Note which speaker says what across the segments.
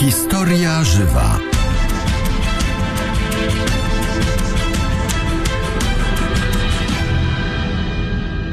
Speaker 1: Historia żywa.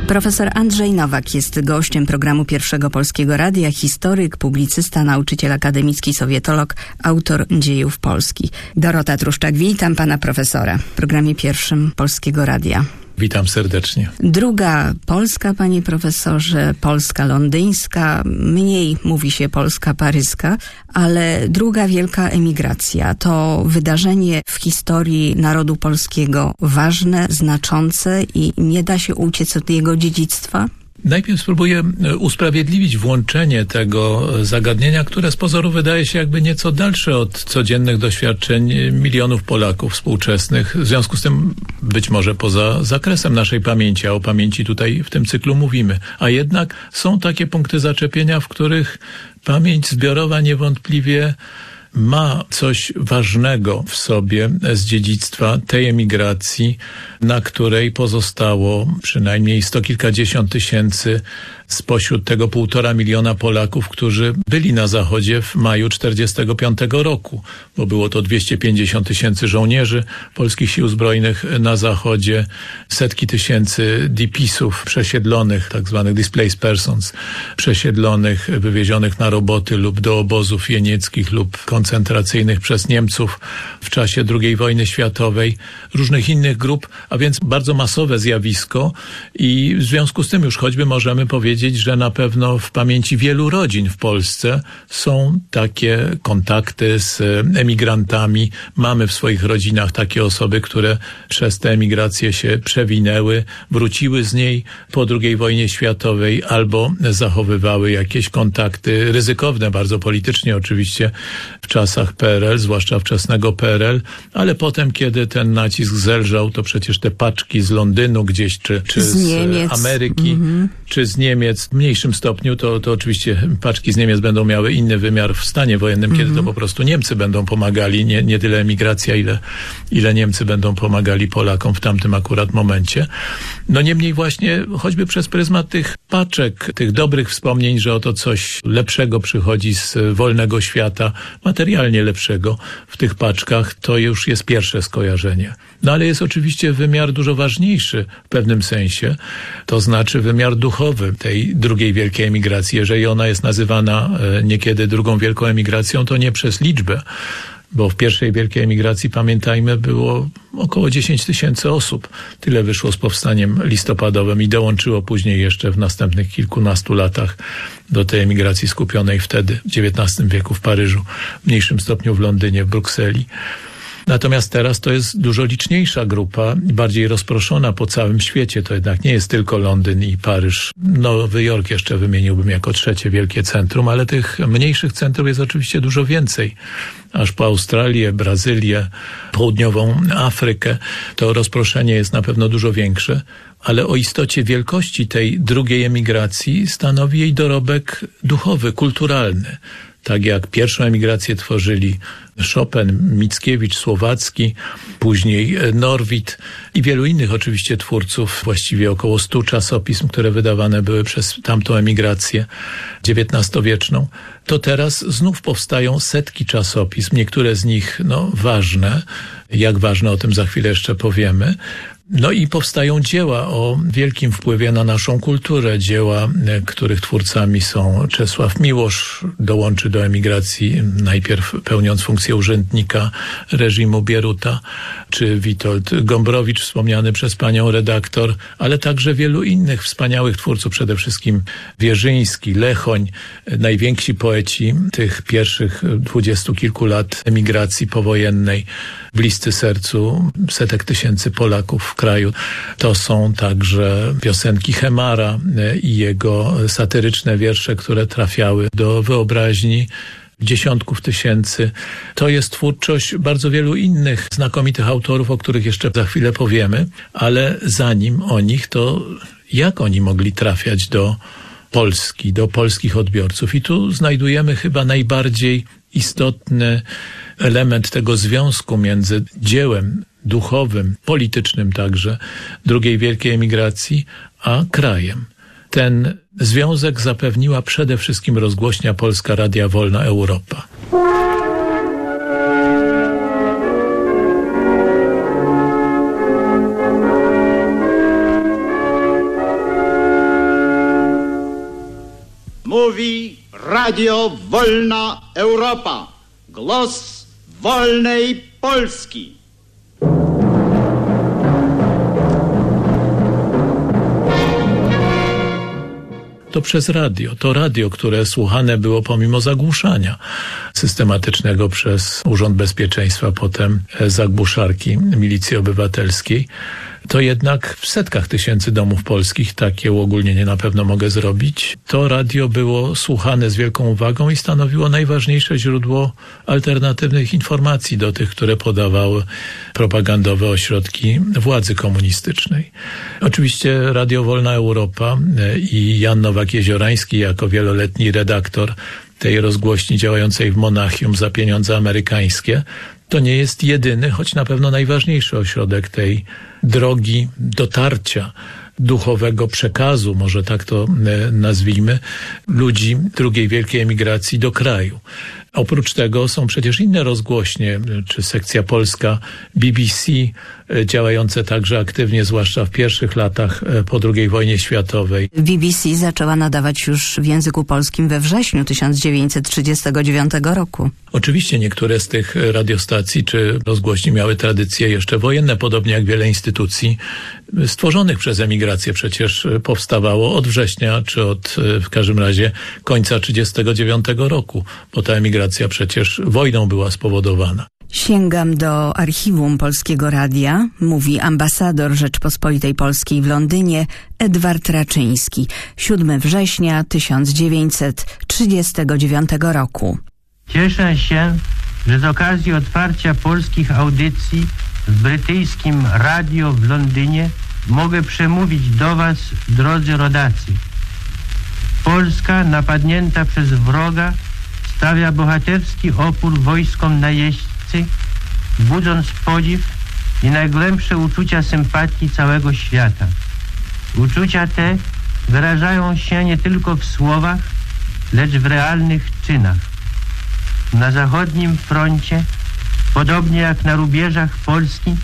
Speaker 2: Profesor Andrzej Nowak jest gościem programu Pierwszego Polskiego Radia, historyk, publicysta, nauczyciel akademicki, sowietolog, autor dziejów Polski. Dorota Truszczak, witam pana profesora w programie Pierwszym Polskiego Radia.
Speaker 3: Witam serdecznie.
Speaker 2: Druga Polska, panie profesorze, Polska londyńska, mniej mówi się Polska paryska, ale druga wielka emigracja to wydarzenie w historii narodu polskiego ważne, znaczące i nie da się uciec od jego dziedzictwa?
Speaker 3: Najpierw spróbuję e, usprawiedliwić włączenie tego zagadnienia, które z pozoru wydaje się jakby nieco dalsze od codziennych doświadczeń milionów Polaków współczesnych. W związku z tym być może poza zakresem naszej pamięci, a o pamięci tutaj w tym cyklu mówimy. A jednak są takie punkty zaczepienia, w których pamięć zbiorowa niewątpliwie ma coś ważnego w sobie z dziedzictwa tej emigracji, na której pozostało przynajmniej sto kilkadziesiąt tysięcy spośród tego półtora miliona Polaków, którzy byli na Zachodzie w maju 45 roku, bo było to 250 tysięcy żołnierzy polskich sił zbrojnych na Zachodzie, setki tysięcy DPS-ów przesiedlonych, tak zwanych displaced persons, przesiedlonych, wywiezionych na roboty lub do obozów jenieckich lub koncentracyjnych przez Niemców w czasie II wojny światowej, różnych innych grup, a więc bardzo masowe zjawisko i w związku z tym już choćby możemy powiedzieć, powiedzieć, że na pewno w pamięci wielu rodzin w Polsce są takie kontakty z emigrantami. Mamy w swoich rodzinach takie osoby, które przez tę emigrację się przewinęły, wróciły z niej po II wojnie światowej albo zachowywały jakieś kontakty ryzykowne, bardzo politycznie oczywiście w czasach PRL, zwłaszcza wczesnego PRL, ale potem, kiedy ten nacisk zelżał, to przecież te paczki z Londynu gdzieś, czy, czy z, z Ameryki, mm -hmm. czy z Niemiec, Niemiec w mniejszym stopniu, to, to oczywiście paczki z Niemiec będą miały inny wymiar w stanie wojennym, mm -hmm. kiedy to mhm. po prostu Niemcy będą pomagali, nie, nie tyle emigracja, ile, ile Niemcy będą pomagali Polakom w tamtym akurat momencie. No niemniej właśnie, choćby przez pryzmat tych paczek, tych dobrych wspomnień, że oto coś lepszego przychodzi z wolnego świata, materialnie lepszego w tych paczkach, to już jest pierwsze skojarzenie. No ale jest oczywiście wymiar dużo ważniejszy w pewnym sensie, to znaczy wymiar duchowy tej drugiej wielkiej emigracji. Jeżeli ona jest nazywana e, niekiedy drugą wielką emigracją, to nie przez liczbę, bo w pierwszej wielkiej emigracji, pamiętajmy, było około 10 tysięcy osób. Tyle wyszło z powstaniem listopadowym i dołączyło później jeszcze w następnych kilkunastu latach do tej emigracji skupionej wtedy, w XIX wieku w Paryżu, w mniejszym stopniu w Londynie, w Brukseli. Natomiast teraz to jest dużo liczniejsza grupa, bardziej rozproszona po całym świecie. To jednak nie jest tylko Londyn i Paryż. Nowy Jork jeszcze wymieniłbym jako trzecie wielkie centrum, ale tych mniejszych centrum jest oczywiście dużo więcej. Aż po Australię, Brazylię, południową Afrykę. To rozproszenie jest na pewno dużo większe ale o istocie wielkości tej drugiej emigracji stanowi jej dorobek duchowy, kulturalny tak jak pierwszą emigrację tworzyli Chopin, Mickiewicz, Słowacki, później Norwid i wielu innych oczywiście twórców, właściwie około stu czasopism, które wydawane były przez tamtą emigrację XIX-wieczną, to teraz znów powstają setki czasopism, niektóre z nich no, ważne, jak ważne o tym za chwilę jeszcze powiemy, no i powstają dzieła o wielkim wpływie na naszą kulturę, dzieła, e, których twórcami są Czesław Miłosz, dołączy do emigracji najpierw pełniąc funkcję urzędnika reżimu Bieruta, czy Witold Gombrowicz, wspomniany przez panią redaktor, ale także wielu innych wspaniałych twórców, przede wszystkim Wierzyński, Lechoń, e, najwięksi poeci tych pierwszych dwudziestu kilku lat emigracji powojennej, bliscy sercu setek tysięcy Polaków w kraju. To są także piosenki Hemara e, i jego satyryczne wiersze, które trafiały do wyobraźni dziesiątków tysięcy. To jest twórczość bardzo wielu innych znakomitych autorów, o których jeszcze za chwilę powiemy, ale zanim o nich, to jak oni mogli trafiać do Polski, do polskich odbiorców. I tu znajdujemy chyba najbardziej istotny element tego związku między dziełem duchowym, politycznym także drugiej wielkiej emigracji, a krajem. Ten związek zapewniła przede wszystkim rozgłośnia Polska Radia Wolna Europa.
Speaker 4: Mówi Radio Wolna Europa. Głos wolnej Polski.
Speaker 3: to przez radio. To radio, które słuchane było pomimo zagłuszania systematycznego przez Urząd Bezpieczeństwa, potem zagłuszarki Milicji Obywatelskiej to jednak w setkach tysięcy domów polskich takie uogólnienie na pewno mogę zrobić. To radio było słuchane z wielką uwagą i stanowiło najważniejsze źródło alternatywnych informacji do tych, które podawały propagandowe ośrodki władzy komunistycznej. Oczywiście Radio Wolna Europa e, i Jan Nowak-Jeziorański jako wieloletni redaktor tej rozgłośni działającej w Monachium za pieniądze amerykańskie, to nie jest jedyny, choć na pewno najważniejszy ośrodek tej drogi dotarcia duchowego przekazu, może tak to e, nazwijmy, ludzi drugiej wielkiej emigracji do kraju. Oprócz tego są przecież inne rozgłośnie, czy sekcja polska BBC, e, działające także aktywnie, zwłaszcza w pierwszych latach e, po II wojnie światowej.
Speaker 2: BBC zaczęła nadawać już w języku polskim we wrześniu 1939 roku.
Speaker 3: Oczywiście niektóre z tych radiostacji czy rozgłośni miały tradycje jeszcze wojenne, podobnie jak wiele instytucji stworzonych przez emigrację przecież powstawało od września, czy od w każdym razie końca 1939 roku, bo ta emigracja przecież wojną była spowodowana.
Speaker 2: Sięgam do archiwum Polskiego Radia, mówi ambasador Rzeczpospolitej Polskiej w Londynie Edward Raczyński, 7 września 1939 roku.
Speaker 5: Cieszę się, że z okazji otwarcia polskich audycji w brytyjskim radio w Londynie mogę przemówić do Was, drodzy rodacy. Polska napadnięta przez wroga stawia bohaterski opór wojskom najeźdźcy, budząc podziw i najgłębsze uczucia sympatii całego świata. Uczucia te wyrażają się nie tylko w słowach, lecz w realnych czynach. Na zachodnim froncie, podobnie jak na rubieżach Polski,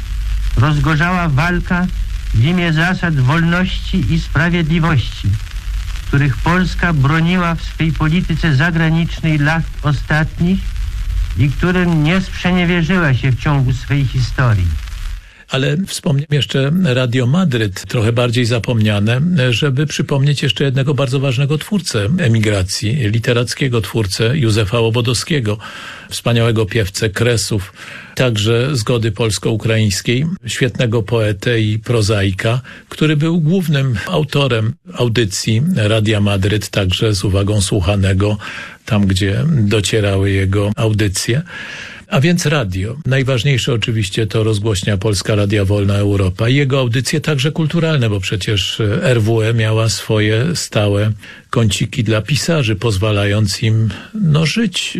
Speaker 5: rozgorzała walka w imię zasad wolności i sprawiedliwości, których Polska broniła w swej polityce zagranicznej lat ostatnich i którym nie sprzeniewierzyła się w ciągu swej historii.
Speaker 3: Ale wspomnę jeszcze Radio Madryt, trochę bardziej zapomniane, żeby przypomnieć jeszcze jednego bardzo ważnego twórcę emigracji, literackiego twórcę Józefa Łobodowskiego, wspaniałego piewcę Kresów, także zgody polsko-ukraińskiej, świetnego poetę i prozaika, który był głównym autorem audycji Radia Madryt, także z uwagą słuchanego tam, gdzie docierały jego audycje. A więc radio. Najważniejsze oczywiście to rozgłośnia Polska Radia Wolna Europa i jego audycje także kulturalne, bo przecież RWE miała swoje stałe kąciki dla pisarzy, pozwalając im no, żyć.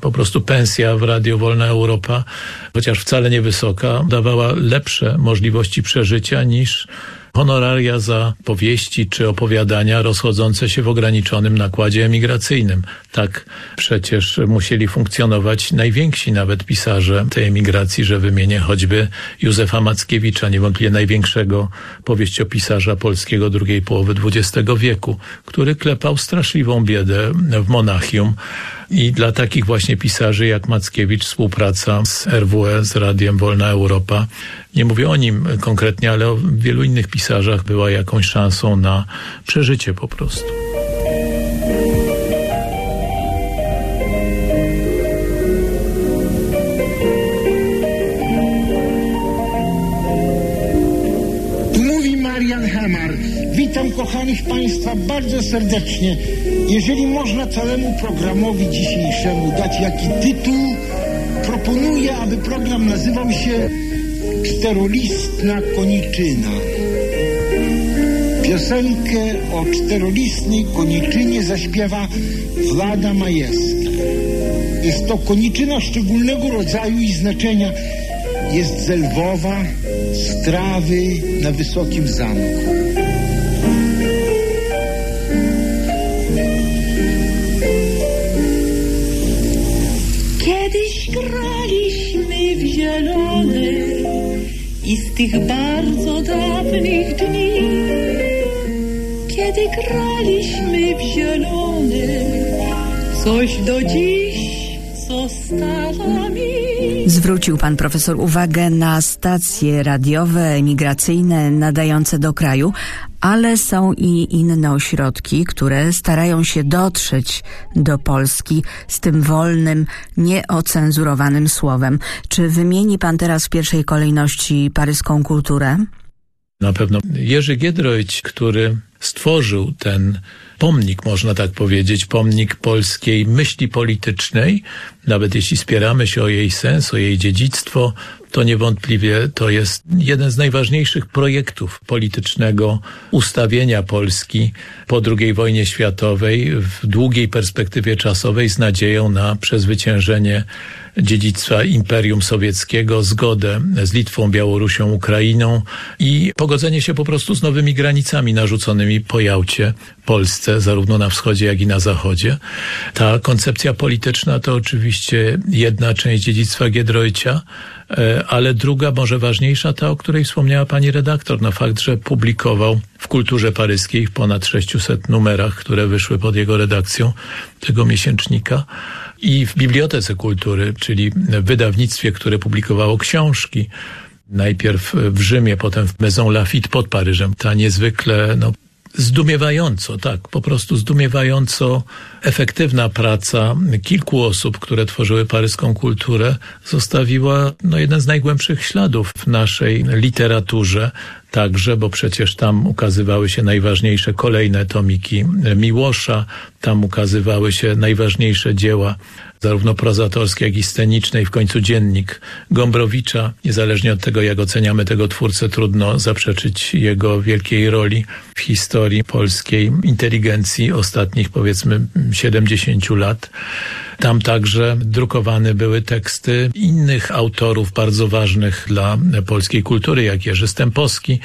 Speaker 3: Po prostu pensja w Radio Wolna Europa, chociaż wcale niewysoka, dawała lepsze możliwości przeżycia niż honoraria za powieści czy opowiadania rozchodzące się w ograniczonym nakładzie emigracyjnym. Tak przecież musieli funkcjonować najwięksi nawet pisarze tej emigracji, że wymienię choćby Józefa Mackiewicza, niewątpliwie największego powieściopisarza polskiego drugiej połowy XX wieku, który klepał straszliwą biedę w Monachium. I dla takich właśnie pisarzy jak Mackiewicz współpraca z RWE, z Radiem Wolna Europa, nie mówię o nim konkretnie, ale o wielu innych pisarzach była jakąś szansą na przeżycie po prostu.
Speaker 6: Witam kochanych Państwa bardzo serdecznie. Jeżeli można całemu programowi dzisiejszemu dać jaki tytuł, proponuję, aby program nazywał się Czterolistna Koniczyna. Piosenkę o czterolistnej koniczynie zaśpiewa Włada Majewska. Jest to koniczyna szczególnego rodzaju i znaczenia. Jest z Lwowa, z trawy na wysokim zamku.
Speaker 7: Tych bardzo dawnych dni, kiedy graliśmy w zielony, coś do dziś zostało mi.
Speaker 2: Zwrócił pan profesor uwagę na stacje radiowe, emigracyjne, nadające do kraju, ale są i inne ośrodki, które starają się dotrzeć do Polski z tym wolnym, nieocenzurowanym słowem. Czy wymieni pan teraz w pierwszej kolejności paryską kulturę?
Speaker 3: Na pewno Jerzy Giedroyć, który stworzył ten pomnik, można tak powiedzieć, pomnik polskiej myśli politycznej, nawet jeśli spieramy się o jej sens, o jej dziedzictwo, to niewątpliwie to jest jeden z najważniejszych projektów politycznego ustawienia Polski po II wojnie światowej w długiej perspektywie czasowej z nadzieją na przezwyciężenie dziedzictwa Imperium Sowieckiego, zgodę z Litwą, Białorusią, Ukrainą i pogodzenie się po prostu z nowymi granicami narzuconymi po Jałcie Polsce, zarówno na wschodzie, jak i na zachodzie. Ta koncepcja polityczna to oczywiście jedna część dziedzictwa Giedroycia, e, ale druga, może ważniejsza, ta, o której wspomniała pani redaktor, na fakt, że publikował w kulturze paryskiej w ponad 600 numerach, które wyszły pod jego redakcją tego miesięcznika i w Bibliotece Kultury, czyli wydawnictwie, które publikowało książki, najpierw w Rzymie, potem w Maison Lafitte pod Paryżem. Ta niezwykle no, zdumiewająco, tak, po prostu zdumiewająco efektywna praca kilku osób, które tworzyły paryską kulturę, zostawiła no, jeden z najgłębszych śladów w naszej literaturze, także, bo przecież tam ukazywały się najważniejsze kolejne tomiki Miłosza, tam ukazywały się najważniejsze dzieła zarówno prozatorskie, jak i sceniczne i w końcu dziennik Gombrowicza. Niezależnie od tego, jak oceniamy tego twórcę, trudno zaprzeczyć jego wielkiej roli w historii polskiej inteligencji ostatnich powiedzmy 70 lat. Tam także drukowane były teksty innych autorów bardzo ważnych dla polskiej kultury, jak Jerzy Stępowski,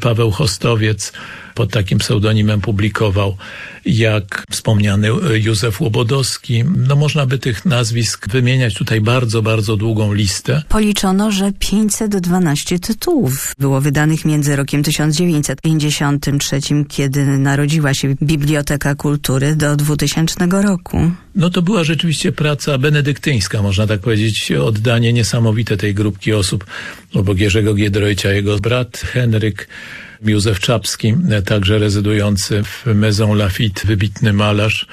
Speaker 3: Paweł Hostowiec, pod takim pseudonimem publikował, jak wspomniany Józef Łobodowski. No można by tych nazwisk wymieniać tutaj bardzo, bardzo długą listę.
Speaker 2: Policzono, że 512 tytułów było wydanych między rokiem 1953, kiedy narodziła się Biblioteka Kultury, do 2000 roku.
Speaker 3: No to była rzeczywiście praca benedyktyńska, można tak powiedzieć, oddanie niesamowite tej grupki osób, obok Jerzego Giedroycia, jego brat Henryk, Józef Czapski, także rezydujący w Maison Lafitte, wybitny malarz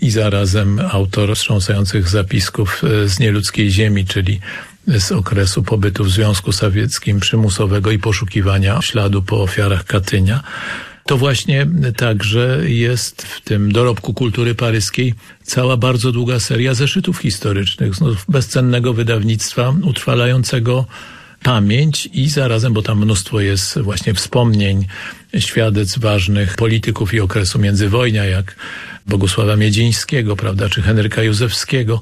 Speaker 3: i zarazem autor wstrząsających zapisków z nieludzkiej ziemi, czyli z okresu pobytu w Związku Sowieckim, przymusowego i poszukiwania śladu po ofiarach Katynia. To właśnie także jest w tym dorobku kultury paryskiej cała bardzo długa seria zeszytów historycznych, znów bezcennego wydawnictwa utrwalającego pamięć i zarazem, bo tam mnóstwo jest właśnie wspomnień, świadectw ważnych polityków i okresu międzywojnia, jak Bogusława Miedzińskiego, prawda, czy Henryka Józefskiego,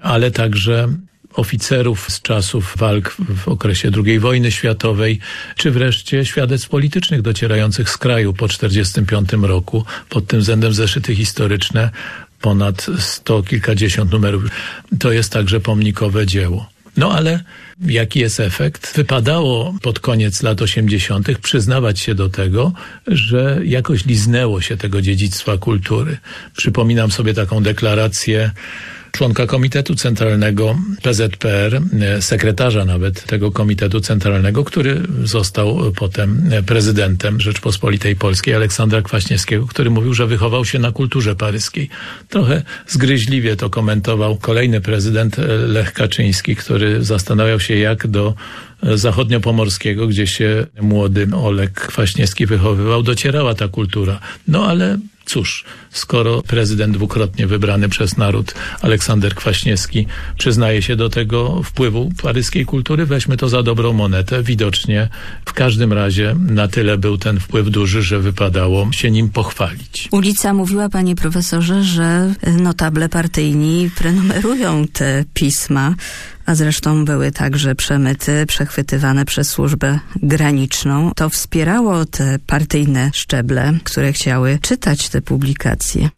Speaker 3: ale także oficerów z czasów walk w okresie II wojny światowej, czy wreszcie świadectw politycznych docierających z kraju po 1945 roku. Pod tym względem zeszyty historyczne ponad sto kilkadziesiąt numerów. To jest także pomnikowe dzieło. No ale jaki jest efekt? Wypadało pod koniec lat 80. przyznawać się do tego, że jakoś liznęło się tego dziedzictwa kultury. Przypominam sobie taką deklarację członka Komitetu Centralnego PZPR, sekretarza nawet tego Komitetu Centralnego, który został potem prezydentem Rzeczpospolitej Polskiej, Aleksandra Kwaśniewskiego, który mówił, że wychował się na kulturze paryskiej. Trochę zgryźliwie to komentował kolejny prezydent Lech Kaczyński, który zastanawiał się, jak do zachodniopomorskiego, gdzie się młody Olek Kwaśniewski wychowywał, docierała ta kultura. No ale Cóż, skoro prezydent dwukrotnie wybrany przez naród Aleksander Kwaśniewski przyznaje się do tego wpływu paryskiej kultury, weźmy to za dobrą monetę. Widocznie w każdym razie na tyle był ten wpływ duży, że wypadało się nim pochwalić.
Speaker 2: Ulica mówiła, panie profesorze, że notable partyjni prenumerują te pisma a zresztą były także przemyty przechwytywane przez służbę graniczną. To wspierało te partyjne szczeble, które chciały czytać te publikacje.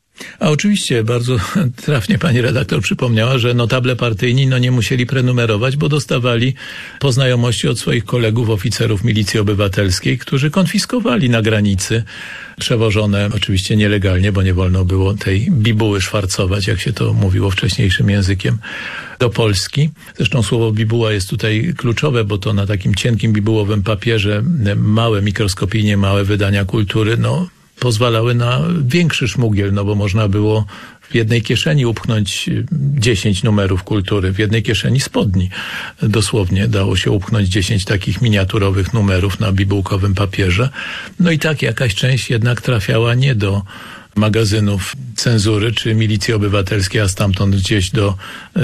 Speaker 3: A oczywiście bardzo trafnie pani redaktor przypomniała, że notable partyjni no nie musieli prenumerować, bo dostawali po znajomości od swoich kolegów oficerów milicji obywatelskiej, którzy konfiskowali na granicy przewożone oczywiście nielegalnie, bo nie wolno było tej bibuły szwarcować, jak się to mówiło wcześniejszym językiem, do Polski. Zresztą słowo bibuła jest tutaj kluczowe, bo to na takim cienkim bibułowym papierze małe, mikroskopijnie małe wydania kultury, no pozwalały na większy szmugiel, no bo można było w jednej kieszeni upchnąć 10 numerów kultury, w jednej kieszeni spodni. Dosłownie dało się upchnąć 10 takich miniaturowych numerów na bibułkowym papierze. No i tak jakaś część jednak trafiała nie do magazynów cenzury czy milicji obywatelskiej, a stamtąd gdzieś do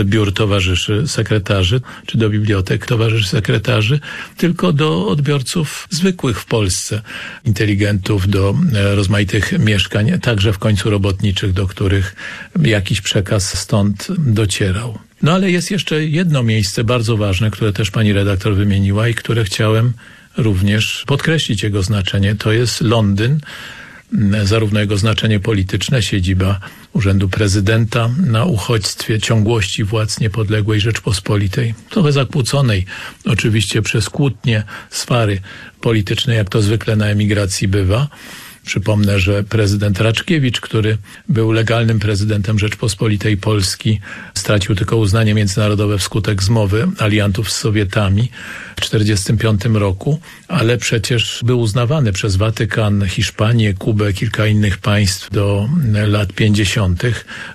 Speaker 3: biur towarzyszy sekretarzy, czy do bibliotek towarzyszy sekretarzy, tylko do odbiorców zwykłych w Polsce, inteligentów, do e, rozmaitych mieszkań, także w końcu robotniczych, do których jakiś przekaz stąd docierał. No ale jest jeszcze jedno miejsce bardzo ważne, które też pani redaktor wymieniła i które chciałem również podkreślić jego znaczenie. To jest Londyn, zarówno jego znaczenie polityczne, siedziba Urzędu Prezydenta na uchodźstwie ciągłości władz niepodległej Rzeczpospolitej, trochę zakłóconej oczywiście przez kłótnie sfary polityczne, jak to zwykle na emigracji bywa, Przypomnę, że prezydent Raczkiewicz, który był legalnym prezydentem Rzeczpospolitej Polski, stracił tylko uznanie międzynarodowe wskutek zmowy aliantów z Sowietami w 1945 roku, ale przecież był uznawany przez Watykan, Hiszpanię, Kubę, kilka innych państw do lat 50.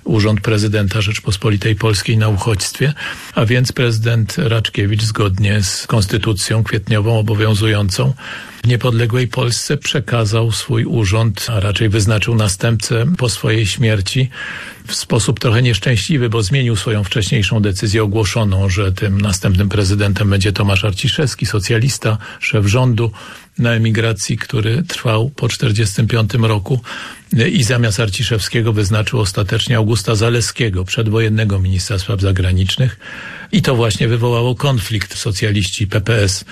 Speaker 3: urząd prezydenta Rzeczpospolitej Polskiej na uchodźstwie, a więc prezydent Raczkiewicz zgodnie z konstytucją kwietniową obowiązującą niepodległej Polsce przekazał swój urząd, a raczej wyznaczył następcę po swojej śmierci w sposób trochę nieszczęśliwy, bo zmienił swoją wcześniejszą decyzję ogłoszoną, że tym następnym prezydentem będzie Tomasz Arciszewski, socjalista, szef rządu na emigracji, który trwał po 1945 roku. I zamiast Arciszewskiego wyznaczył ostatecznie Augusta Zaleskiego, przedwojennego ministra spraw zagranicznych. I to właśnie wywołało konflikt. Socjaliści PPS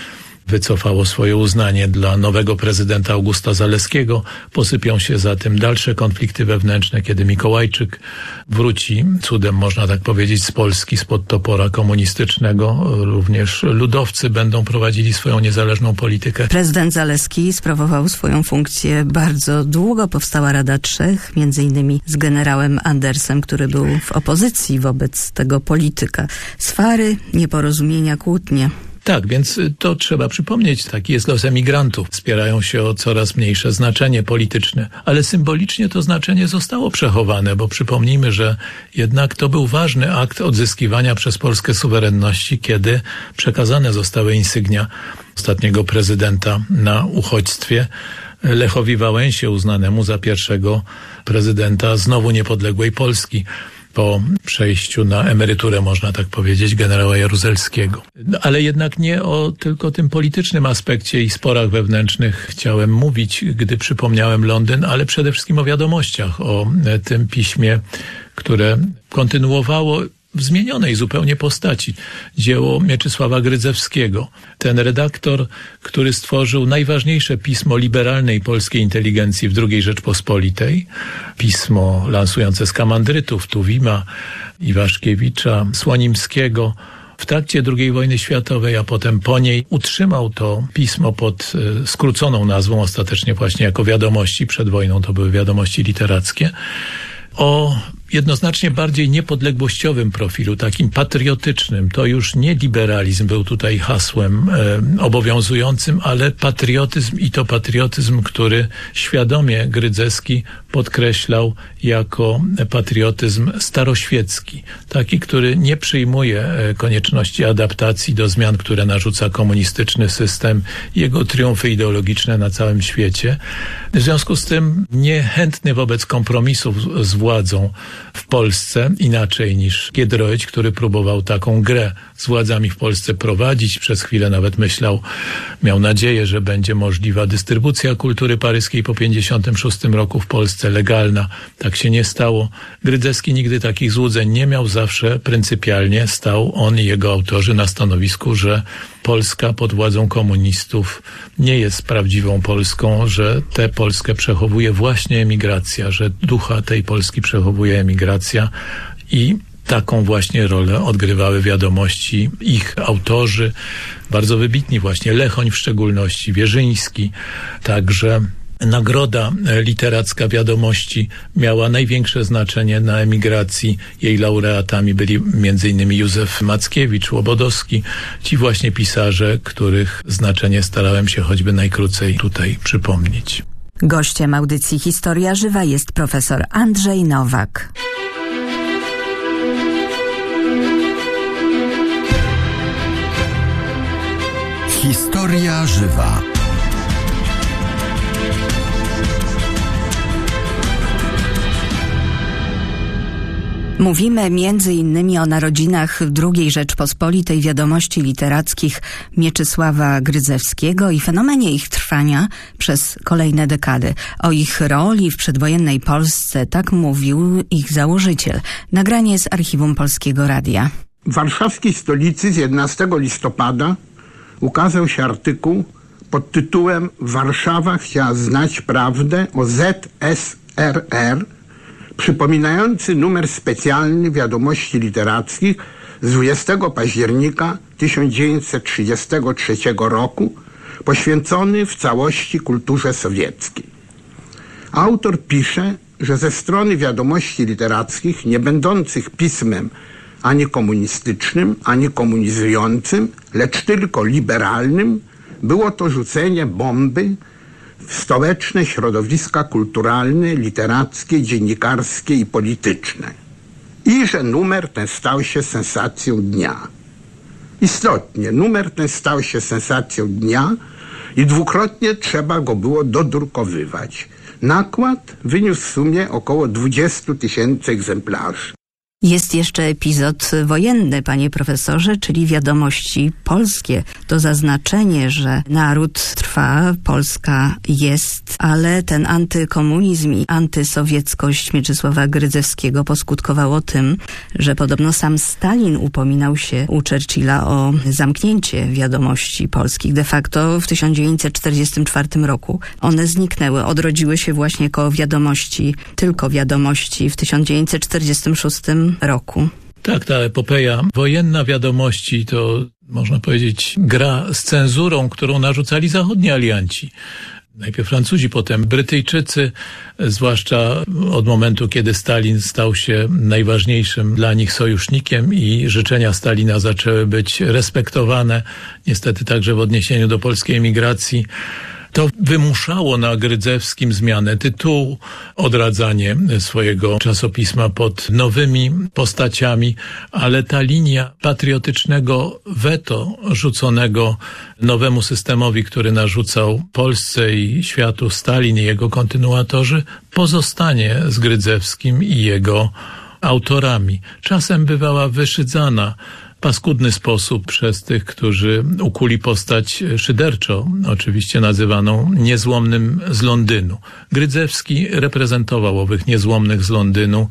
Speaker 3: wycofało swoje uznanie dla nowego prezydenta Augusta Zaleskiego. Posypią się za tym dalsze konflikty wewnętrzne, kiedy Mikołajczyk wróci, cudem można tak powiedzieć, z Polski, spod topora komunistycznego. Również ludowcy będą prowadzili swoją niezależną politykę.
Speaker 2: Prezydent Zaleski sprawował swoją funkcję bardzo długo. Powstała Rada Trzech, między innymi z generałem Andersem, który był w opozycji wobec tego polityka. Swary, nieporozumienia, kłótnie.
Speaker 3: Tak, więc to trzeba przypomnieć. Taki jest los emigrantów. Wspierają się o coraz mniejsze znaczenie polityczne, ale symbolicznie to znaczenie zostało przechowane, bo przypomnijmy, że jednak to był ważny akt odzyskiwania przez Polskę suwerenności, kiedy przekazane zostały insygnia ostatniego prezydenta na uchodźstwie. Lechowi Wałęsie uznanemu za pierwszego prezydenta znowu niepodległej Polski po przejściu na emeryturę, można tak powiedzieć, generała Jaruzelskiego. No, ale jednak nie o tylko tym politycznym aspekcie i sporach wewnętrznych chciałem mówić, gdy przypomniałem Londyn, ale przede wszystkim o wiadomościach, o tym piśmie, które kontynuowało w zmienionej zupełnie postaci dzieło Mieczysława Grydzewskiego. Ten redaktor, który stworzył najważniejsze pismo liberalnej polskiej inteligencji w II Rzeczpospolitej, pismo lansujące skamandrytów Tuwima, Iwaszkiewicza, Słonimskiego, w trakcie II wojny światowej, a potem po niej utrzymał to pismo pod e, skróconą nazwą, ostatecznie właśnie jako wiadomości. Przed wojną to były wiadomości literackie. O jednoznacznie bardziej niepodległościowym profilu, takim patriotycznym. To już nie liberalizm był tutaj hasłem e, obowiązującym, ale patriotyzm i to patriotyzm, który świadomie Grydzewski podkreślał jako patriotyzm staroświecki. Taki, który nie przyjmuje e, konieczności adaptacji do zmian, które narzuca komunistyczny system, jego triumfy ideologiczne na całym świecie. W związku z tym niechętny wobec kompromisów z władzą, w Polsce, inaczej niż Giedroyć, który próbował taką grę z władzami w Polsce prowadzić. Przez chwilę nawet myślał, miał nadzieję, że będzie możliwa dystrybucja kultury paryskiej po 56 roku w Polsce, legalna. Tak się nie stało. Grydzewski nigdy takich złudzeń nie miał, zawsze pryncypialnie stał on i jego autorzy na stanowisku, że Polska pod władzą komunistów nie jest prawdziwą Polską, że tę Polskę przechowuje właśnie emigracja, że ducha tej Polski przechowuje emigracja i taką właśnie rolę odgrywały wiadomości ich autorzy, bardzo wybitni właśnie, Lechoń w szczególności, Wierzyński, także Nagroda literacka wiadomości miała największe znaczenie na emigracji. Jej laureatami byli m.in. Józef Mackiewicz, Łobodowski, ci właśnie pisarze, których znaczenie starałem się choćby najkrócej tutaj przypomnieć.
Speaker 2: Gościem audycji Historia Żywa jest profesor Andrzej Nowak.
Speaker 1: Historia Żywa.
Speaker 2: Mówimy między innymi o narodzinach II Rzeczpospolitej wiadomości literackich Mieczysława Grydzewskiego i fenomenie ich trwania przez kolejne dekady. O ich roli w przedwojennej Polsce tak mówił ich założyciel. Nagranie z archiwum Polskiego Radia.
Speaker 6: W warszawskiej stolicy z 11 listopada ukazał się artykuł pod tytułem Warszawa chciała znać prawdę o ZSRR przypominający numer specjalny wiadomości literackich z 20 października 1933 roku, poświęcony w całości kulturze sowieckiej. Autor pisze, że ze strony wiadomości literackich, nie będących pismem ani komunistycznym, ani komunizującym, lecz tylko liberalnym, było to rzucenie bomby stołeczne środowiska kulturalne, literackie, dziennikarskie i polityczne. I że numer ten stał się sensacją dnia. Istotnie, numer ten stał się sensacją dnia i dwukrotnie trzeba go było dodrukowywać. Nakład wyniósł w sumie około 20 tysięcy egzemplarzy.
Speaker 2: Jest jeszcze epizod wojenny, panie profesorze, czyli wiadomości polskie. To zaznaczenie, że naród trwa, Polska jest, ale ten antykomunizm i antysowieckość Mieczysława Grydzewskiego poskutkowało tym, że podobno sam Stalin upominał się u Churchilla o zamknięcie wiadomości polskich. De facto w 1944 roku one zniknęły, odrodziły się właśnie koło wiadomości, tylko wiadomości w 1946 roku.
Speaker 3: Tak, ta epopeja wojenna wiadomości to można powiedzieć gra z cenzurą, którą narzucali zachodni alianci. Najpierw Francuzi, potem Brytyjczycy, zwłaszcza od momentu, kiedy Stalin stał się najważniejszym dla nich sojusznikiem i życzenia Stalina zaczęły być respektowane, niestety także w odniesieniu do polskiej emigracji. To wymuszało na Grydzewskim zmianę tytułu, odradzanie swojego czasopisma pod nowymi postaciami, ale ta linia patriotycznego weto rzuconego nowemu systemowi, który narzucał Polsce i światu Stalin i jego kontynuatorzy, pozostanie z Grydzewskim i jego autorami. Czasem bywała wyszydzana paskudny sposób przez tych, którzy ukuli postać szyderczo, oczywiście nazywaną niezłomnym z Londynu. Grydzewski reprezentował owych niezłomnych z Londynu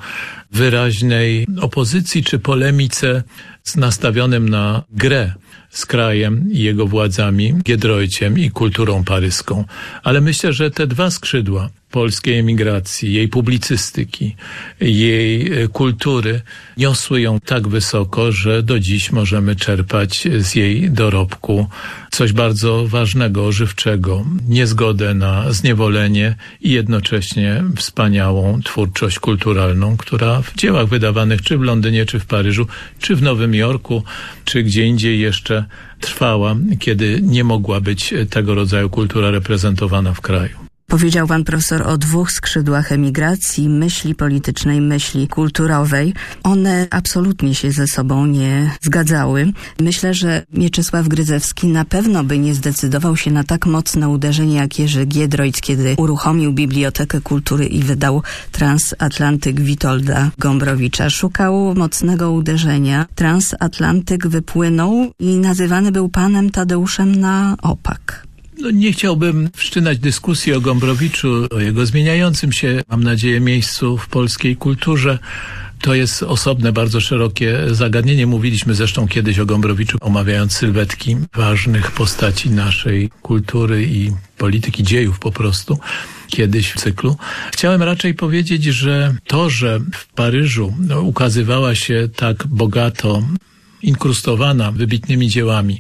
Speaker 3: wyraźnej opozycji czy polemice z nastawionym na grę z krajem i jego władzami, Giedroyciem i kulturą paryską. Ale myślę, że te dwa skrzydła polskiej emigracji, jej publicystyki, jej e, kultury niosły ją tak wysoko, że do dziś możemy czerpać z jej dorobku coś bardzo ważnego, żywczego, niezgodę na zniewolenie i jednocześnie wspaniałą twórczość kulturalną, która w dziełach wydawanych czy w Londynie, czy w Paryżu, czy w Nowym Jorku, czy gdzie indziej jeszcze trwała, kiedy nie mogła być tego rodzaju kultura reprezentowana w kraju.
Speaker 2: Powiedział pan profesor o dwóch skrzydłach emigracji, myśli politycznej, myśli kulturowej. One absolutnie się ze sobą nie zgadzały. Myślę, że Mieczysław Grydzewski na pewno by nie zdecydował się na tak mocne uderzenie jak Jerzy Giedroyć, kiedy uruchomił Bibliotekę Kultury i wydał Transatlantyk Witolda Gombrowicza. Szukał mocnego uderzenia. Transatlantyk wypłynął i nazywany był panem Tadeuszem na opak.
Speaker 3: No, nie chciałbym wszczynać dyskusji o Gombrowiczu, o jego zmieniającym się, mam nadzieję, miejscu w polskiej kulturze. To jest osobne, bardzo szerokie zagadnienie. Mówiliśmy zresztą kiedyś o Gombrowiczu, omawiając sylwetki ważnych postaci naszej kultury i polityki dziejów po prostu kiedyś w cyklu. Chciałem raczej powiedzieć, że to, że w Paryżu no, ukazywała się tak bogato inkrustowana wybitnymi dziełami.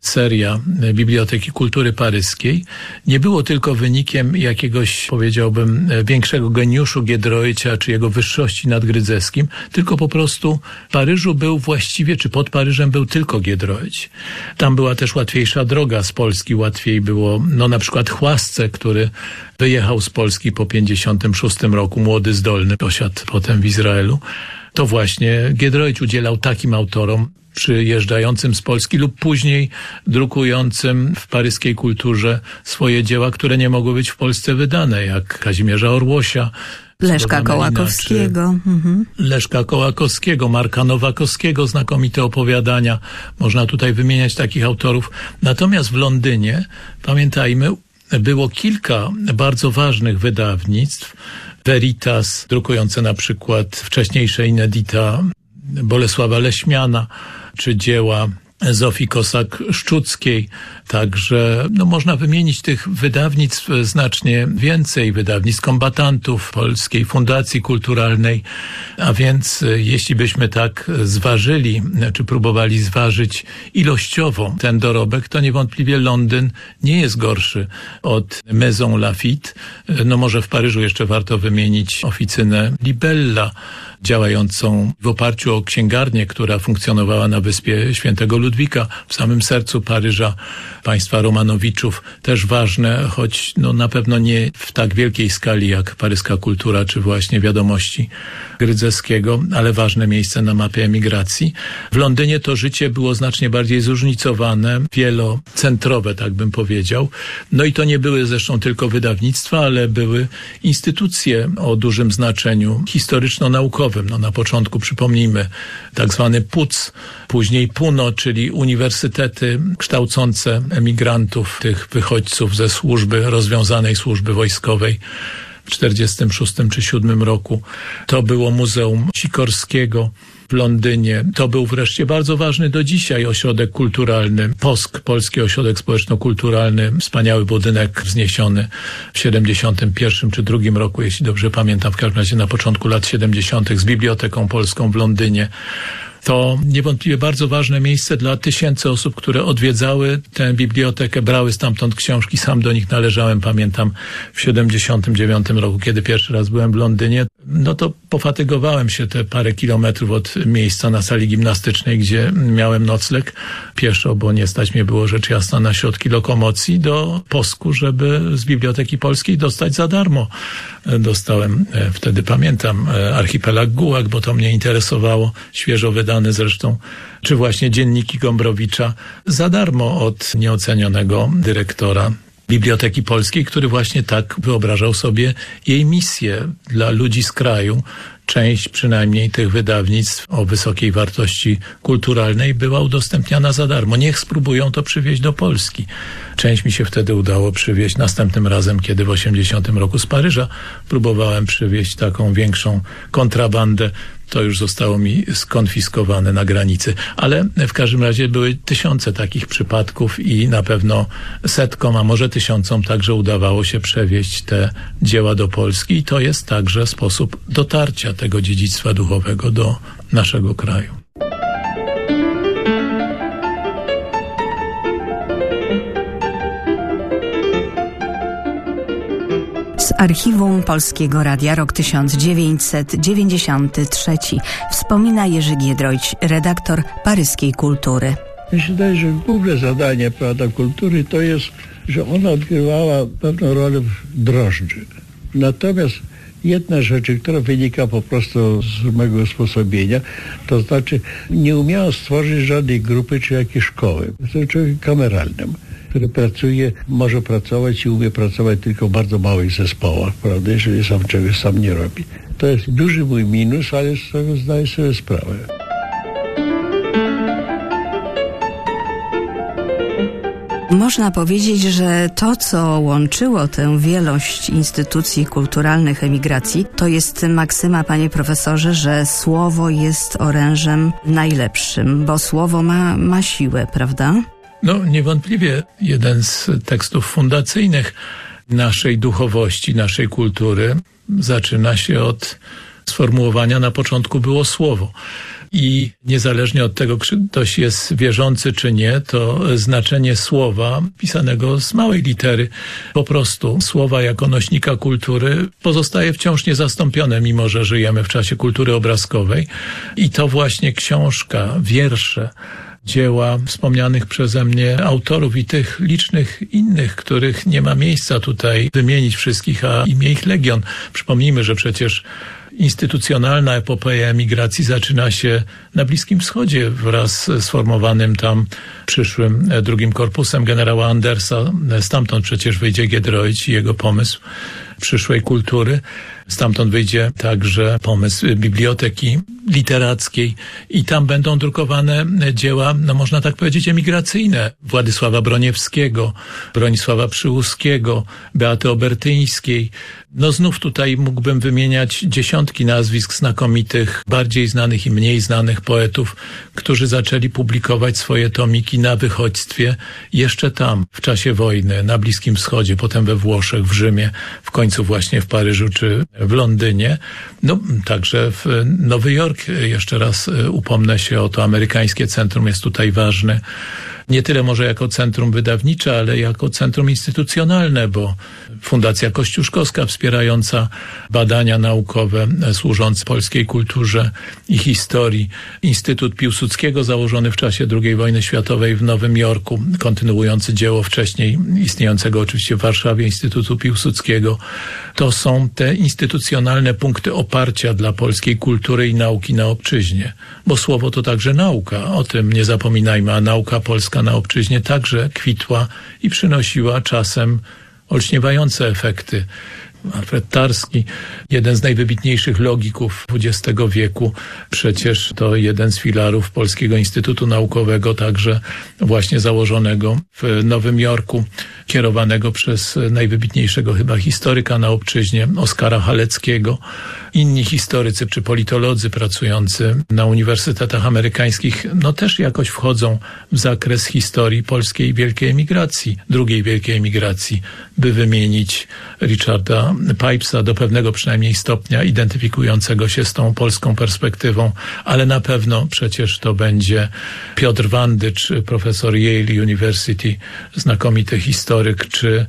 Speaker 3: Seria Biblioteki Kultury Paryskiej. Nie było tylko wynikiem jakiegoś, powiedziałbym, większego geniuszu Giedroycia czy jego wyższości nad Grydzewskim, tylko po prostu Paryżu był właściwie, czy pod Paryżem był tylko Giedroyć. Tam była też łatwiejsza droga z Polski, łatwiej było, no na przykład Chłasce, który wyjechał z Polski po 56 roku, młody, zdolny, posiadł potem w Izraelu to właśnie Giedroyć udzielał takim autorom przyjeżdżającym z Polski lub później drukującym w paryskiej kulturze swoje dzieła, które nie mogły być w Polsce wydane, jak Kazimierza Orłosia,
Speaker 2: Leszka Kołakowskiego.
Speaker 3: Mhm. Leszka Kołakowskiego, Marka Nowakowskiego, znakomite opowiadania. Można tutaj wymieniać takich autorów. Natomiast w Londynie, pamiętajmy, było kilka bardzo ważnych wydawnictw, Veritas, drukujące na przykład wcześniejsze Inedita Bolesława Leśmiana, czy dzieła Zofii Kosak-Szczuckiej. Także no, można wymienić tych wydawnictw znacznie więcej, wydawnictw kombatantów Polskiej Fundacji Kulturalnej, a więc jeśli byśmy tak zważyli, czy próbowali zważyć ilościowo ten dorobek, to niewątpliwie Londyn nie jest gorszy od Maison Lafitte. No może w Paryżu jeszcze warto wymienić oficynę Libella, działającą w oparciu o księgarnię, która funkcjonowała na wyspie Świętego Ludwika w samym sercu Paryża, państwa Romanowiczów, też ważne, choć no, na pewno nie w tak wielkiej skali jak paryska kultura, czy właśnie wiadomości Grydzewskiego, ale ważne miejsce na mapie emigracji. W Londynie to życie było znacznie bardziej zróżnicowane, wielocentrowe, tak bym powiedział. No i to nie były zresztą tylko wydawnictwa, ale były instytucje o dużym znaczeniu No na początku przypomnijmy tak zwany PUC, później PUNO, czyli uniwersytety kształcące emigrantów, tych wychodźców ze służby, rozwiązanej służby wojskowej w 46 czy 7 roku. To było Muzeum Sikorskiego w Londynie. To był wreszcie bardzo ważny do dzisiaj ośrodek kulturalny. POSK, Polski Ośrodek Społeczno-Kulturalny, wspaniały budynek wzniesiony w 71 czy drugim roku, jeśli dobrze pamiętam, w każdym razie na początku lat 70. z Biblioteką Polską w Londynie to niewątpliwie bardzo ważne miejsce dla tysięcy osób, które odwiedzały tę bibliotekę, brały stamtąd książki. Sam do nich należałem, pamiętam, w 79 roku, kiedy pierwszy raz byłem w Londynie. No to pofatygowałem się te parę kilometrów od miejsca na sali gimnastycznej, gdzie miałem nocleg pieszo, bo nie stać mnie było rzecz jasna na środki lokomocji do Posku, żeby z Biblioteki Polskiej dostać za darmo. Dostałem e, wtedy, pamiętam, e, archipelag Gułak, bo to mnie interesowało, świeżo wydany zresztą, czy właśnie dzienniki Gombrowicza za darmo od nieocenionego dyrektora Biblioteki Polskiej, który właśnie tak wyobrażał sobie jej misję dla ludzi z kraju. Część przynajmniej tych wydawnictw o wysokiej wartości kulturalnej była udostępniana za darmo. Niech spróbują to przywieźć do Polski. Część mi się wtedy udało przywieźć następnym razem, kiedy w 80 roku z Paryża próbowałem przywieźć taką większą kontrabandę to już zostało mi skonfiskowane na granicy. Ale w każdym razie były tysiące takich przypadków i na pewno setkom, a może tysiącom także udawało się przewieźć te dzieła do Polski i to jest także sposób dotarcia tego dziedzictwa duchowego do naszego kraju.
Speaker 2: Archiwum Polskiego Radia rok 1993. Wspomina Jerzy Giedroyć, redaktor paryskiej kultury.
Speaker 8: Myślę, że główne zadanie prawda, kultury to jest że ona odgrywała pewną rolę w drożdży. Natomiast jedna rzecz, która wynika po prostu z mego usposobienia, to znaczy nie umiałam stworzyć żadnej grupy czy jakiejś szkoły. Jestem człowiekiem kameralnym, który pracuje, może pracować i umie pracować tylko w bardzo małych zespołach, prawda, jeżeli sam czegoś sam nie robi. To jest duży mój minus, ale z tego zdaję sobie sprawę.
Speaker 2: Można powiedzieć, że to, co łączyło tę wielość instytucji kulturalnych emigracji, to jest maksyma, panie profesorze, że słowo jest orężem najlepszym, bo słowo ma, ma siłę, prawda?
Speaker 3: No, niewątpliwie jeden z tekstów fundacyjnych naszej duchowości, naszej kultury zaczyna się od sformułowania na początku było słowo. I niezależnie od tego, czy ktoś jest wierzący czy nie, to znaczenie słowa pisanego z małej litery, po prostu słowa jako nośnika kultury pozostaje wciąż niezastąpione, mimo że żyjemy w czasie kultury obrazkowej. I to właśnie książka, wiersze, dzieła wspomnianych przeze mnie autorów i tych licznych innych, których nie ma miejsca tutaj wymienić wszystkich, a imię ich legion. Przypomnijmy, że przecież instytucjonalna epopeja emigracji zaczyna się na Bliskim Wschodzie wraz z sformowanym tam przyszłym drugim korpusem generała Andersa. Stamtąd przecież wyjdzie Giedroyć i jego pomysł przyszłej kultury. Stamtąd wyjdzie także pomysł biblioteki literackiej i tam będą drukowane dzieła, no można tak powiedzieć, emigracyjne. Władysława Broniewskiego, Bronisława Przyłuskiego, Beaty Obertyńskiej. No znów tutaj mógłbym wymieniać dziesiątki nazwisk znakomitych, bardziej znanych i mniej znanych poetów, którzy zaczęli publikować swoje tomiki na wychodźstwie jeszcze tam, w czasie wojny, na Bliskim Wschodzie, potem we Włoszech, w Rzymie, w końcu właśnie w Paryżu czy w Londynie. No także w Nowy Jork, jeszcze raz upomnę się o to, amerykańskie centrum jest tutaj ważne. Nie tyle może jako centrum wydawnicze, ale jako centrum instytucjonalne, bo Fundacja Kościuszkowska wspierająca badania naukowe służące polskiej kulturze i historii, Instytut Piłsudskiego założony w czasie II wojny światowej w Nowym Jorku, kontynuujący dzieło wcześniej istniejącego oczywiście w Warszawie Instytutu Piłsudskiego. To są te instytucjonalne punkty oparcia dla polskiej kultury i nauki na obczyźnie, bo słowo to także nauka, o tym nie zapominajmy, a nauka polska na obczyźnie także kwitła i przynosiła czasem olśniewające efekty. Alfred Tarski, jeden z najwybitniejszych logików XX wieku, przecież to jeden z filarów Polskiego Instytutu Naukowego, także właśnie założonego w Nowym Jorku, kierowanego przez najwybitniejszego chyba historyka na obczyźnie, Oskara Haleckiego. Inni historycy czy politolodzy pracujący na uniwersytetach amerykańskich, no też jakoś wchodzą w zakres historii polskiej wielkiej emigracji, drugiej wielkiej emigracji, by wymienić Richarda Pipesa do pewnego przynajmniej stopnia identyfikującego się z tą polską perspektywą, ale na pewno przecież to będzie Piotr Wandycz, profesor Yale University, znakomity historyk, czy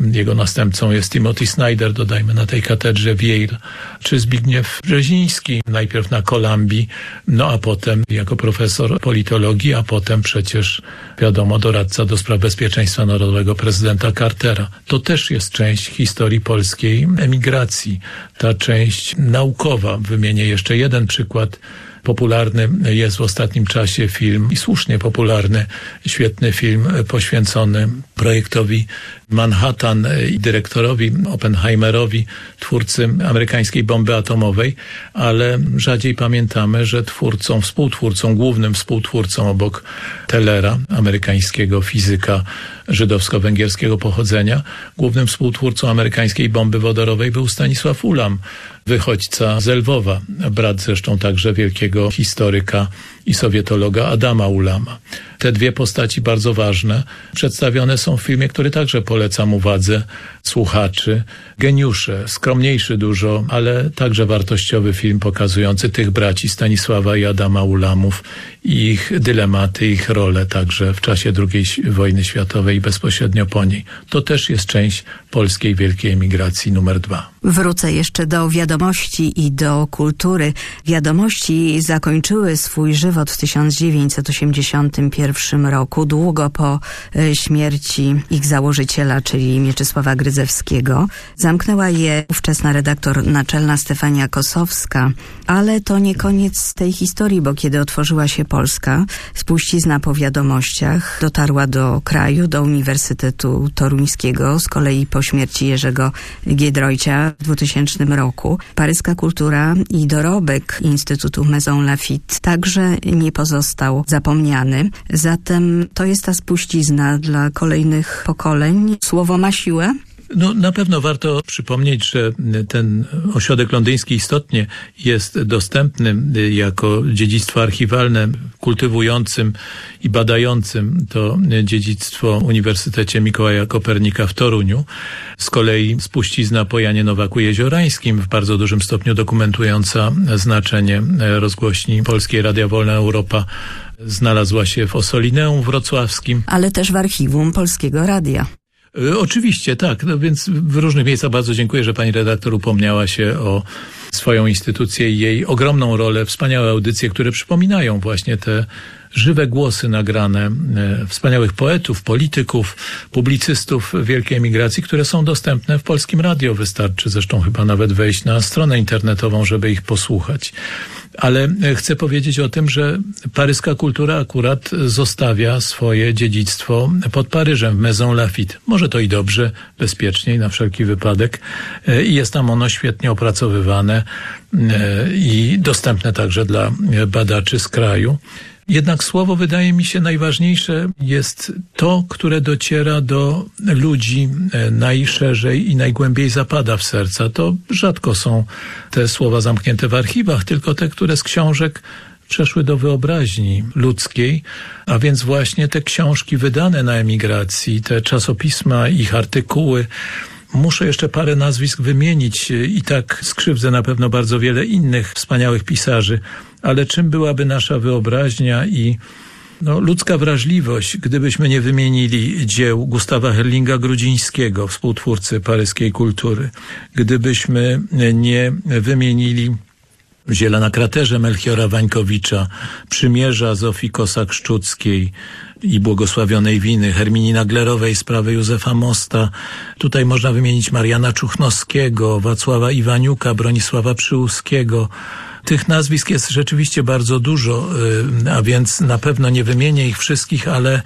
Speaker 3: jego następcą jest Timothy Snyder, dodajmy, na tej katedrze w Yale, czy Zbigniew Brzeziński, najpierw na Kolumbii, no a potem jako profesor politologii, a potem przecież, wiadomo, doradca do spraw bezpieczeństwa narodowego prezydenta Cartera. To też jest część historii polskiej emigracji, ta część naukowa. Wymienię jeszcze jeden przykład Popularny jest w ostatnim czasie film i słusznie popularny, świetny film poświęcony projektowi Manhattan i dyrektorowi Oppenheimerowi, twórcy amerykańskiej bomby atomowej, ale rzadziej pamiętamy, że twórcą, współtwórcą, głównym współtwórcą obok Tellera, amerykańskiego fizyka żydowsko-węgierskiego pochodzenia, głównym współtwórcą amerykańskiej bomby wodorowej był Stanisław Ulam, wychodźca z Lwowa, brat zresztą także wielkiego historyka i sowietologa Adama Ulama. Te dwie postaci bardzo ważne przedstawione są w filmie, który także polecam uwadze słuchaczy. Geniusze, skromniejszy dużo, ale także wartościowy film pokazujący tych braci Stanisława i Adama Ulamów i ich dylematy, ich role także w czasie II wojny światowej i bezpośrednio po niej. To też jest część polskiej wielkiej emigracji numer dwa.
Speaker 2: Wrócę jeszcze do wiadomości i do kultury. Wiadomości zakończyły swój żywot w 1981 roku, długo po e, śmierci ich założyciela, czyli Mieczysława Gryzewskiego. Zamknęła je ówczesna redaktor naczelna Stefania Kosowska, ale to nie koniec tej historii, bo kiedy otworzyła się Polska, spuścizna po wiadomościach dotarła do kraju, do Uniwersytetu Toruńskiego, z kolei po śmierci Jerzego Giedroycia w 2000 roku. Paryska kultura i dorobek Instytutu Maison Lafitte także nie pozostał zapomniany. Zatem to jest ta spuścizna dla kolejnych pokoleń. Słowo ma siłę?
Speaker 3: No, na pewno warto przypomnieć, że ten ośrodek londyński istotnie jest dostępny jako dziedzictwo archiwalne, kultywującym i badającym to dziedzictwo Uniwersytecie Mikołaja Kopernika w Toruniu. Z kolei spuścizna po Janie Nowaku Jeziorańskim, w bardzo dużym stopniu dokumentująca znaczenie rozgłośni Polskiej Radia Wolna Europa znalazła się w Osolineum wrocławskim.
Speaker 2: Ale też w archiwum Polskiego Radia.
Speaker 3: Y, oczywiście, tak. No więc w różnych miejscach bardzo dziękuję, że pani redaktor upomniała się o swoją instytucję i jej ogromną rolę, wspaniałe audycje, które przypominają właśnie te żywe głosy nagrane e, wspaniałych poetów, polityków, publicystów wielkiej emigracji, które są dostępne w Polskim Radio. Wystarczy zresztą chyba nawet wejść na stronę internetową, żeby ich posłuchać. Ale e, chcę powiedzieć o tym, że paryska kultura akurat zostawia swoje dziedzictwo pod Paryżem, w Maison Lafitte. Może to i dobrze, bezpieczniej, na wszelki wypadek. E, I jest tam ono świetnie opracowywane i dostępne także dla badaczy z kraju. Jednak słowo wydaje mi się najważniejsze jest to, które dociera do ludzi e, najszerzej i najgłębiej zapada w serca. To rzadko są te słowa zamknięte w archiwach, tylko te, które z książek przeszły do wyobraźni ludzkiej, a więc właśnie te książki wydane na emigracji, te czasopisma, ich artykuły, Muszę jeszcze parę nazwisk wymienić. I tak skrzywdzę na pewno bardzo wiele innych wspaniałych pisarzy, ale czym byłaby nasza wyobraźnia i no, ludzka wrażliwość, gdybyśmy nie wymienili dzieł Gustawa Herlinga-Grudzińskiego, współtwórcy paryskiej kultury, gdybyśmy nie wymienili Ziela na kraterze Melchiora Wańkowicza, Przymierza Zofii Kosak-Szczuckiej i Błogosławionej Winy, Herminii Naglerowej, sprawy Józefa Mosta. Tutaj można wymienić Mariana Czuchnowskiego, Wacława Iwaniuka, Bronisława Przyłuskiego, tych nazwisk jest rzeczywiście bardzo dużo, y, a więc na pewno nie wymienię ich wszystkich, ale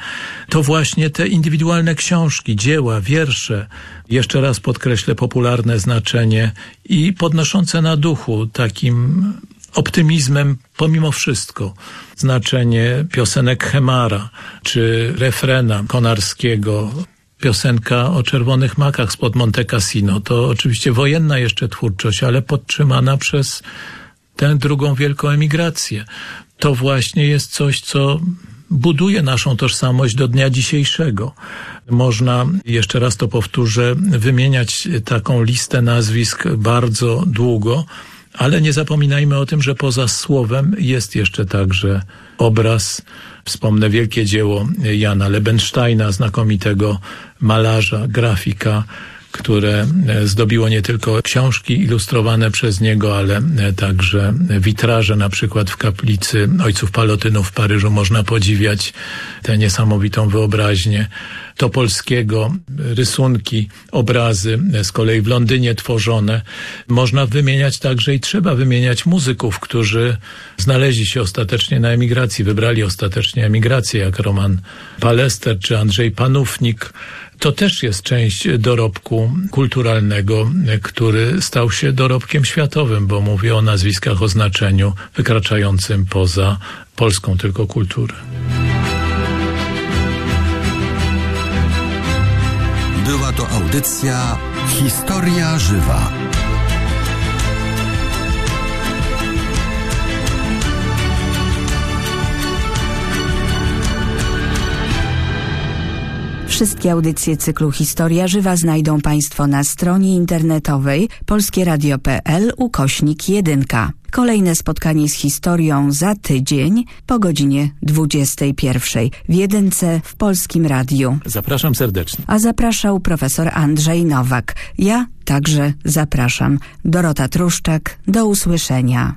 Speaker 3: to właśnie te indywidualne książki, dzieła, wiersze, jeszcze raz podkreślę popularne znaczenie i podnoszące na duchu takim optymizmem pomimo wszystko. Znaczenie piosenek Hemara czy refrena Konarskiego, piosenka o czerwonych makach spod Monte Cassino. To oczywiście wojenna jeszcze twórczość, ale podtrzymana przez tę drugą wielką emigrację. To właśnie jest coś, co buduje naszą tożsamość do dnia dzisiejszego. Można, jeszcze raz to powtórzę, wymieniać taką listę nazwisk bardzo długo, ale nie zapominajmy o tym, że poza słowem jest jeszcze także obraz. Wspomnę wielkie dzieło Jana Lebensteina, znakomitego malarza, grafika, które e, zdobiło nie tylko książki ilustrowane przez niego, ale e, także witraże, na przykład w kaplicy Ojców Palotynów w Paryżu można podziwiać tę niesamowitą wyobraźnię Topolskiego, rysunki, obrazy e, z kolei w Londynie tworzone. Można wymieniać także i trzeba wymieniać muzyków, którzy znaleźli się ostatecznie na emigracji, wybrali ostatecznie emigrację, jak Roman Palester czy Andrzej Panównik, to też jest część dorobku kulturalnego, który stał się dorobkiem światowym, bo mówię o nazwiskach o znaczeniu wykraczającym poza polską tylko kulturę.
Speaker 1: Była to audycja Historia Żywa.
Speaker 2: Wszystkie audycje cyklu Historia Żywa znajdą Państwo na stronie internetowej polskieradio.pl ukośnik 1. Kolejne spotkanie z historią za tydzień po godzinie 21 w Jedynce w Polskim Radiu.
Speaker 3: Zapraszam serdecznie.
Speaker 2: A zapraszał profesor Andrzej Nowak. Ja także zapraszam. Dorota Truszczak. Do usłyszenia.